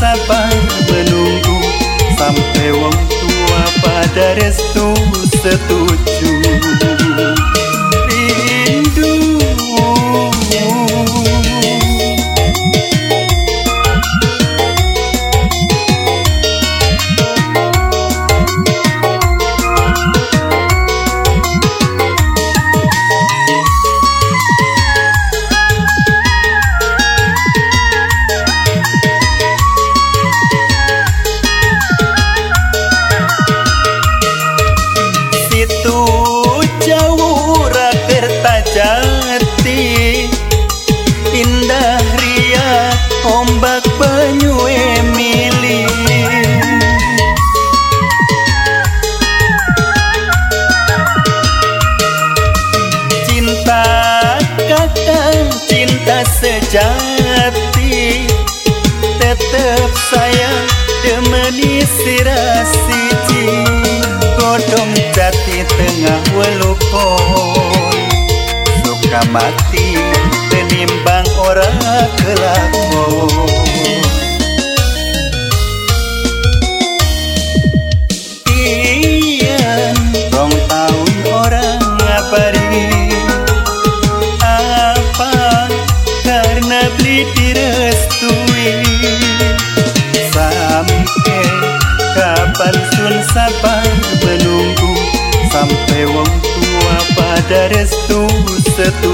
Sabar di tengah welupon Suka mati tenimbang orang kelakon pada restu setuju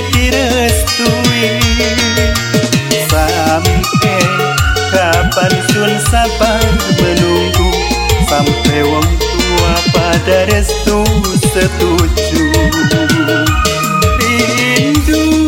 direstui. Sampai kapan sun sabar menunggu Sampai wong tua pada restu setuju. Rindu